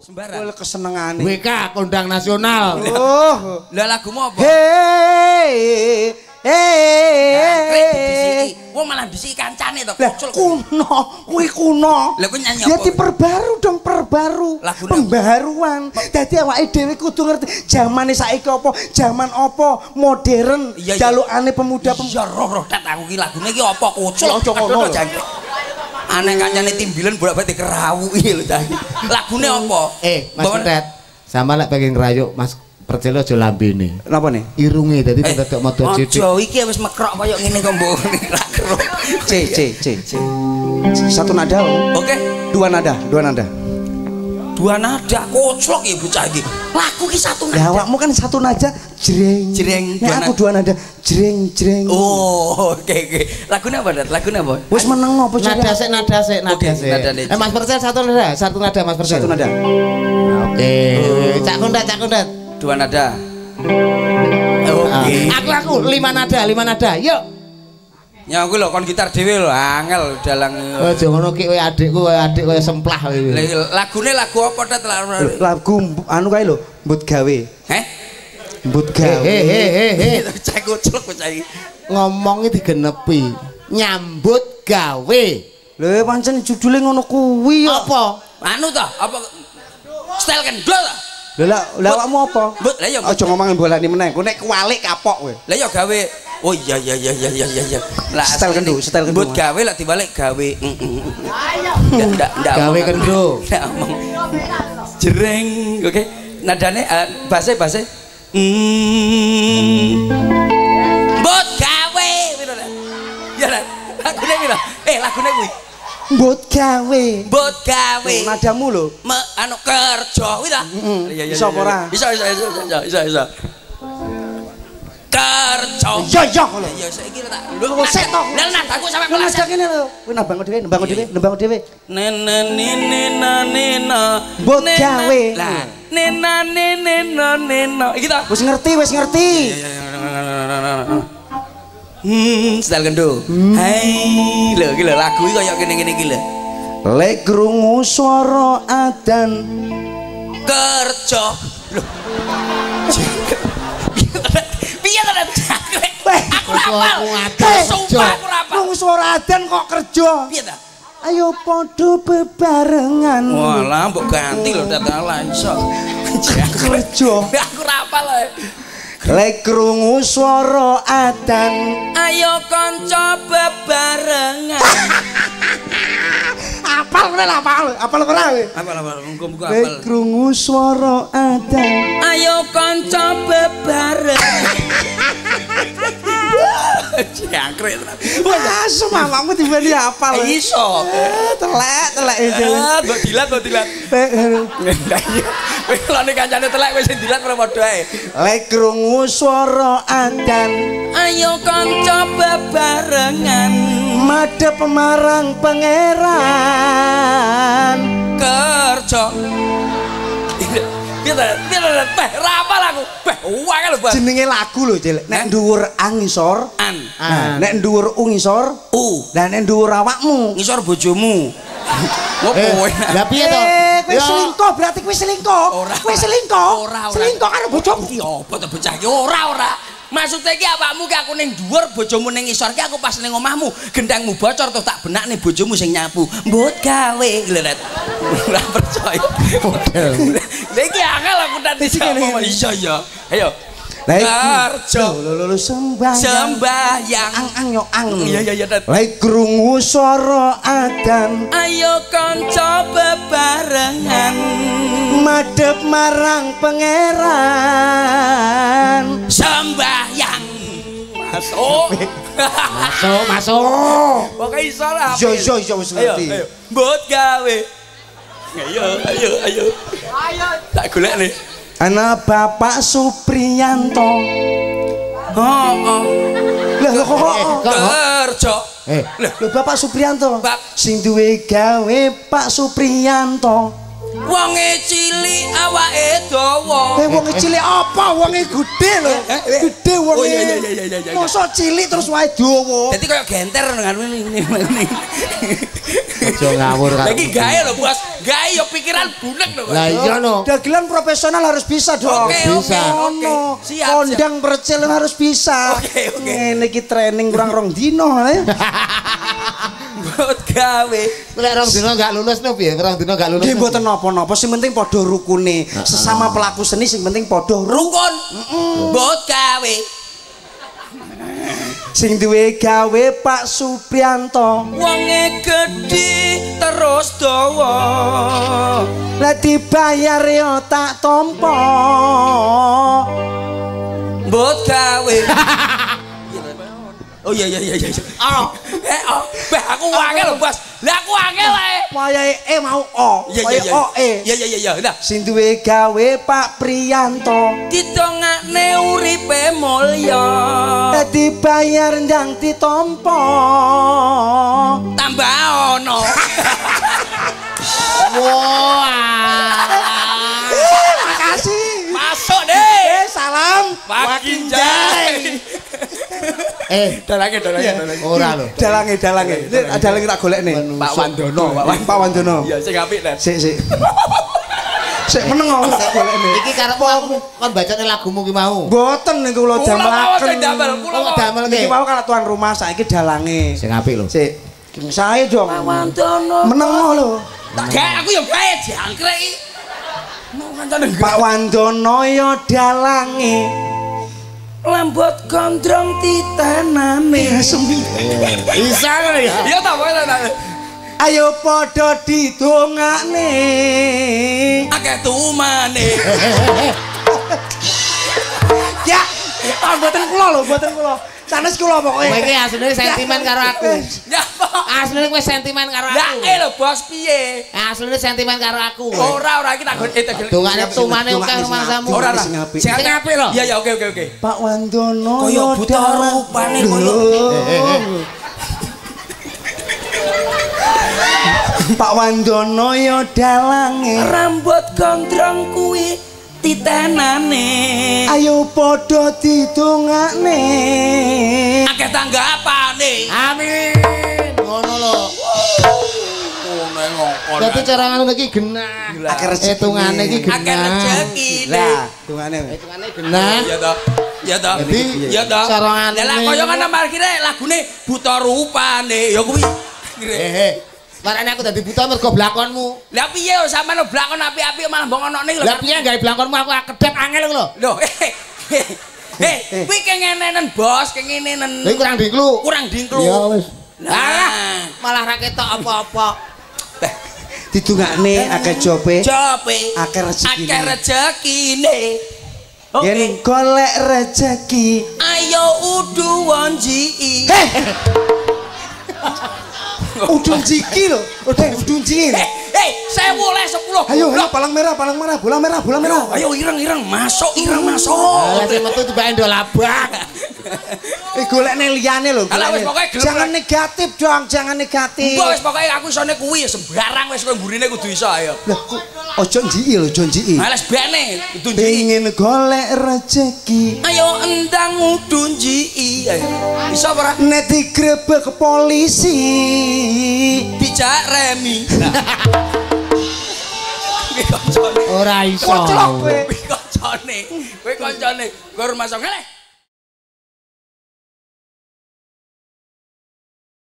Sembarang. Kuwi kesenengane. WK kondang nasional. Oh. Lah lagumu apa? Hei. Hei. Wong malah disiki kancane to. Lah kuno, kuwi kuno. Lah kuwi nyanyi Ya apa? diperbaru dong, perbaru. Apa? Pembaruan. Dadi awake dhewe kudu ngerti zamane saiki apa, zaman apa, modern, jalukane pemuda pemuda. Ya roh roh tat aku ki lagune ki apa kucul. Ya, aja ngono Aduh, lho. jangkrik. Aneh kancane timbilan bolak-balik dikerawuki lho tadi. Lagune apa? Eh, Mas Kudet. Sama lek pengen ngrayuk Mas Percelo aja lambene. Napa nih? Irunge dadi tetek moto cilik. Ojo iki wis mekrok kaya ngene kok mbok. C, C, C, C. Satu nada. Oke. Dua nada, dua nada. Dua nada koclok ya bocah iki. Lagu ki satu Ya nada. awakmu kan satu nada, jreng. Jreng, dua Nek aku nada. dua nada, jreng, jreng. Oh, oke oke. Lagune apa, Dat? Lagune apa? Wis meneng apa sih? Nada sik, nada sik, nada Oke, sik. Eh Mas Percel satu nada, satu nada Mas Percel. Satu nada. Oke, Cak Kundet, Cak Kundet. Dua nada. Oke. Aku aku lima nada, lima nada. Yuk. Ya aku lho kon gitar dhewe lho angel dalang. Aja ngono ki kowe adikku, kowe adik kowe semplah kowe. Lah, Lagune lagu apa Dat? Lagu anu kae lho, mbut gawe. Heh? Mbut He gawe. he he he. Cek koclok bocah iki. Ngomongnya digenepi. Nyambut gawe. Lho pancen judule ngono kuwi. Apa? Anu toh, apa style kendol toh? Lha lah lah awakmu apa? Mbut, lah ya. Aja ngomongin bolani meneh. Ku nek kualik kapok kowe. Lah ya gawe. Oh iya iya iya iya iya iya. Lah asline kendu, style kendu, Mas. gawe lah dibalik gawe. Mm, mm, mm. Ndak ndak ndak. Gawe kendo. Ndak omong. Jereng, oke. Nadane base base. Mm. Mbut gawe. Ya lah. Lagune piro? Eh lagune kuwi. Mbut gawe. Mbut gawe. Nadamu lho. Me, anu kerja kuwi ta? Iya, iya, Bisa iya, apa ora? Bisa bisa bisa bisa bisa. bisa. Kerja. Ya ya ngono. Ya saiki tak. Lho, sik toh. Lah nadaku sampe Nang meleset. aja kene lho. Kowe nambang dhewe, nambang dhewe, nambang dhewe. Nena nena nena. Mbut gawe. Lah, nena nena nena. Iki ta. Wis ngerti, wis ngerti. Hmm, style kendo. Hai, lho iki lho lagu iki kaya ngene-ngene iki lho. Lek krungu swara adan Kerja. Lho. Piye ta? Aku ora aku Sumpah hafal. krungu swara adan kok kerja. Piye ta? Ayo padha bebarengan. Walah, mbok ganti lho datang lah iso. Kerja. Aku ora hafal. ae. Lek krungu swara adan Ayo kanca bebarengan. apal kowe lah apal apal ora kowe Hafal hafal, muga-muga Lek hafal. krungu swara adan Ayo kanca bebarengan. Jangkrik. wah asem awakmu dibanding apal Iso. Eh, telek telek Ah, mbok dilat, mbok dilat. Kalau nek kancane telek wis dilat ora padha ae. Lek krungu swara adan Ayo kanca bebarengan. madhep marang pangeran kerja. Piye ta? Piye ta? Beh, ra hafal aku. Beh, kan lho, Bang. jenenge lagu lho Cil nek Eh? dhuwur angisor An. nah, nek dhuwur ungisor U. dan nek dhuwur awakmu Ngisor bojomu. Ngopo Eh, kowe? lah piye to? Kowe Ya. selingkuh berarti kowe selingkuh. Kowe selingkuh. Selingkuh karo bojomu. Iki apa to bocah iki? Ora, ora. Maksudnya iki awakmu ki aku ning dhuwur, bojomu ning ngisor ki aku pas ning omahmu, gendangmu bocor tuh tak benak nih bojomu sing nyapu. Mbut gawe lho, Ret. Ora percaya. Model. Lah iki akal aku tadi ngene. Iya, iya. Ayo. Lho lho lho sembahyang. Sembahyang. ang ang yo ang. Iya, iya, iya. Lek krungu swara adan Ayo kanca bebarengan madhep marang pangeran. sembahyang. Masuk. Masuk, masuk. Pokoke iso lah. Iya iya iya wis Ayo, ngerti. ayo. Mbut gawe. Ayo, ayo, ayo. Ayo. Tak golek nih. Ana Bapak Supriyanto. Oh, oh. Lah kok kok kok. Kerja. Eh, Lho Bapak Supriyanto. Sing duwe gawe Pak Supriyanto. Wonge cilik awake dawa Eh wong cilik apa? Wonge gede lho. Gede wonge. Oh, iya, iya, iya, iya, iya. Mosok cilik terus wae dawa. Dadi kaya genter ngono ngene ngene. Aja ngawur karo. Lagi gawe lho, Bos. Gawe yo pikiran bunek lho. Lah iya no. Dagelan profesional harus bisa dong. Oke, Bisa. oke, oke. Ono. Siap, Kondang percil harus bisa. Oke, oke. Ngene iki training kurang rong dino eh. Buat gawe. Lek rong dino gak lulus no piye? Rong dino gak lulus. Nggih mboten napa-napa, sing penting padha rukune. Sesama pelaku seni sing penting padha rukun. Buat gawe. Sing duwe gawe Pak Supriyanto. Wonge gedhe terus dawa. Lah dibayar yo tak tampa. Buat gawe. Oh iya iya iya iya. Oh, eh oh, bah aku wangel lho, Bos. Lah aku wangel ae. Wayahe e mau o. Iya iya iya. e. Iya iya iya iya. Lah, Sing duwe gawe Pak Priyanto. ditongakne uripe mulya. Lah dibayar ndang ditampa. Tambah ono. Wah. Eh, Dalange dalange dalange. ora lho. Dalange dalange. Dalange tak golekne. Pak Wandono, Pak Wandono. Iya, sing apik, Nen. Sik sik. Sik meneng aku tak golekne. Iki karepmu aku kon bacane lagumu ki mau. Mboten niku kula Kula sing damelaken. damel, kula mawon. damel Niki ki? mau kalau tuan rumah saiki dalange. Sing apik lho. Sik. Saya dong. Pak Wandono. Meneng lho. Tak gawe aku yo gawe jangkrik iki. Pak Wandono yo dalange. Lambot gondrong titanane. Bisa lho ya. Iya ta, Pak. ta, ta. Ayo padha didongakne. Akeh tumane. Ya, ah mboten kula lho, mboten kula. Sanes kula Kowe pokoke. iki asline sentimen karo aku. Ya, Pak. Asline kowe sentimen karo Lah, aku. eh lho, Bos, piye? Asline sentimen karo aku. Ora, ora iki tak gon eh Dongane tumane akeh apik. Ora, ora. Sing apik. Lho. Iya, iya, oke, oke, oke. Pak Wandono Kaya buta rupane kaya- Loh. Pak Wandono yo dalange. Rambut gondrong kuwi titenane. Ayo padha didongakne. Akeh tanggapane. Amin. Ngono lho. Ngono. Dadi cara ngono iki genah. Akeh rezeki. Hitungane iki genah. Akeh rezekine. Lah, dongane. Hitungane genah. Iya toh. Iya toh. Jadi, iya toh. cara Lah kaya kan nomor kire lagune buta rupane. Ya kuwi. Kire. Hehe. Marane aku dadi buta mergo blakonmu. Lah piye yo sampean blakon apik-apik malah mbok ono ning lho. Lah piye gawe blakonmu aku kedep angel lho. Lho. eh, Eh, kuwi kengenenen bos, kengenenen. Lha kurang dingklu. kurang dingklu. Ya wis. Lah, Malah ra ketok apa-apa. Didongakne akeh jope. jope. Akeh rezekine. Akeh rezekine. Oke. Yen golek rezeki. Ayo udu wonji. Udun jiki lho. Udah udun jiki. Saya boleh 10. Ayo, ayo palang merah, palang merah, bola merah, bola merah. Ayo ireng-ireng masuk, ireng masuk. Lah sing metu tibake ndolabak. Eh golekne liyane lho. Alah, wis gelem Jangan lah. negatif dong, jangan negatif. Mbok wis pokoke aku isone kuwi sembarang wis kowe mburine kudu iso ayo. Lah, ojo njiki lho, ojo njiki. Males bene ditunjuki. Pengen golek rezeki. Ayo endang udunji. Ayo. Iso apa ora? Nek digrebek polisi. Dijak remi. Ora iso. Koclok kowe. Kuwi kancane. Kuwi kancane. Gur masuk ngeleh.